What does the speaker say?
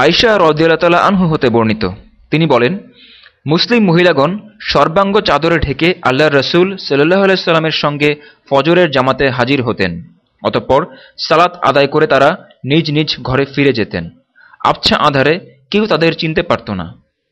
আয়শা রদিয়াল্লাহ আনহু হতে বর্ণিত। তিনি বলেন, মুসলিম মহিলাগণ সর্বাঙ্গ চাদরে ঢেকে আল্লাহ রসুল সাল্লাহ আলাইস্লামের সঙ্গে ফজরের জামাতে হাজির হতেন। অতঃপর সালাত আদায় করে তারা নিজ নিজ ঘরে ফিরে যেতেন। আবছা আধারে কেউ তাদের চিনতে পারত না।